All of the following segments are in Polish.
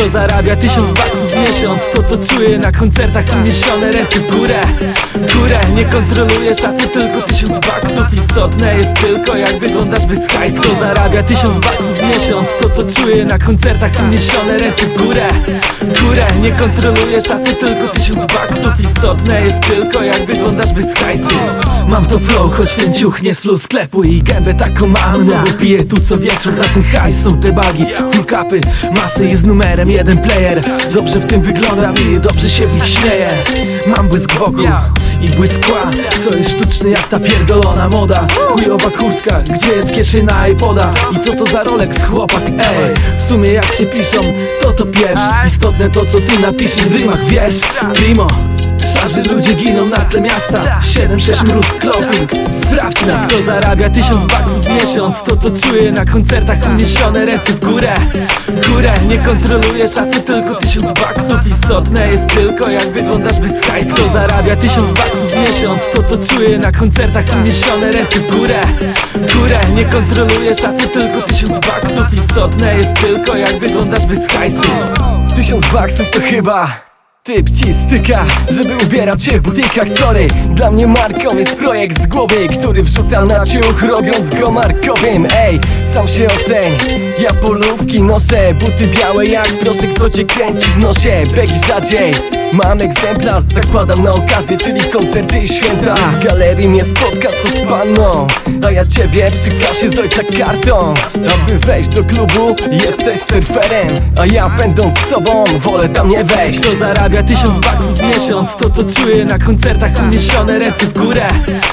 Kto zarabia tysiąc baksów w miesiąc To to czuje na koncertach uniesione ręce w górę. W górę nie kontrolujesz, a ty tylko tysiąc baksów. Istotne jest tylko jak wyglądasz bez hajsu. Zarabia tysiąc baksów w miesiąc. To to czuje na koncertach uniesione ręce w górę. W górę nie kontrolujesz, a ty tylko tysiąc baksów. Istotne jest tylko jak wyglądasz bez hajsu. Mam to flow, choć ten ciuch nie flow sklepu I gębę taką mam, no bo piję tu co wieczór Za ten hajs są te bagi, full capy Masy i z numerem jeden player. Dobrze w tym wyglądam i dobrze się w nich śmieję. Mam błysk wokół i błysk kła. Co jest sztuczny jak ta pierdolona moda. Chujowa kurtka, gdzie jest kieszeń na iPoda I co to za Rolex chłopak, ej W sumie jak cię piszą, to to pieprz Istotne to co ty napiszesz w rymach, wiesz? Primo Szarzy ludzie giną na tle miasta. 7-6 mróz clothing. Sprawdź na kto zarabia tysiąc baksów w miesiąc. To to czuje na koncertach uniesione ręce w górę. W górę nie kontrolujesz, a ty tylko tysiąc baksów. Istotne jest tylko jak wyglądasz bez hajsu. Zarabia tysiąc baksów w miesiąc? To to czuje na koncertach uniesione ręce w górę. W górę nie kontrolujesz, a ty tylko tysiąc baksów. Istotne jest tylko jak wyglądasz bez hajsu. Tysiąc baksów to chyba Typ ci styka, żeby ubierać się w butikach Sorry, dla mnie marką jest projekt z głowy Który wrzucam na ciuch, robiąc go markowym Ej, sam się oceń Ja polówki noszę, buty białe jak proszek Co cię kręci w nosie, begi rzadziej Mam egzemplarz, zakładam na okazję Czyli koncerty i święta. W galerii mnie spotkasz to z panną. A ja ciebie przy kasie z ojca kartą. Aby wejść do klubu, jesteś surferem. A ja będąc sobą, wolę tam nie wejść. Kto zarabia tysiąc baksów miesiąc To to czuje na koncertach uniesione ręce w górę.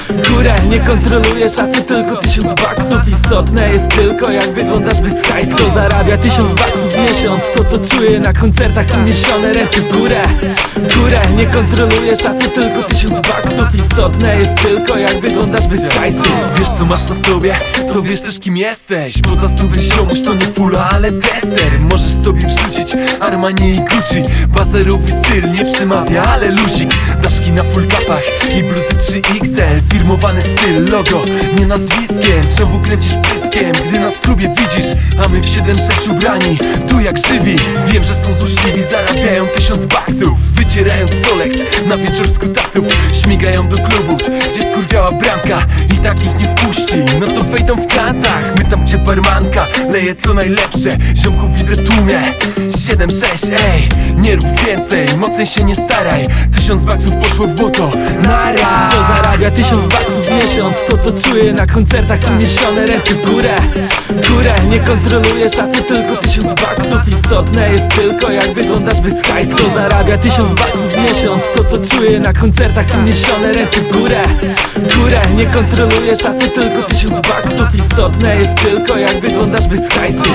W górę nie kontrolujesz, a ty tylko tysiąc baksów Istotne jest tylko jak wyglądasz bez hajsu. Zarabia tysiąc baksów w miesiąc To to czuje na koncertach uniesione ręce w górę. W górę nie kontrolujesz, a ty tylko tysiąc baksów. Istotne jest tylko jak wyglądasz bez hajsu. Wiesz co masz na sobie, to wiesz też kim jesteś. Poza stówę ziomuś to nie fula, ale tester. Możesz sobie wrzucić Armani i Gucci. Bazerowy styl nie przemawia, ale luzik. Daszki na full capach i bluzy 3XL Firmowany styl, logo, nie nazwiskiem. Znowu kręcisz pyskiem, gdy nas w klubie widzisz A my w 7-6 ubrani, tu jak żywi. Wiem, że są złośliwi, zarabiają tysiąc baksów Wycierając Solex na wieczór skutasów Śmigają do klubów, gdzie skurwiała bramka I takich nie wpuści, no to wejdą w kantach My tam gdzie barmanka. Leje co najlepsze. Ziomków widzę tłumie. 7-6, ej, nie rób więcej Mocniej się nie staraj. Tysiąc baksów poszło w błoto, nara. Kto zarabia tysiąc baksów w miesiąc To to czuje na koncertach uniesione ręce w górę. W górę nie kontrolujesz, a ty tylko tysiąc baksów. Istotne jest tylko jak wyglądasz bez hajsu. Kto zarabia tysiąc baksów w miesiąc To to czuje na koncertach uniesione ręce w górę. W górę nie kontrolujesz, a ty tylko tysiąc baksów. Istotne jest tylko jak wyglądasz bez hajsu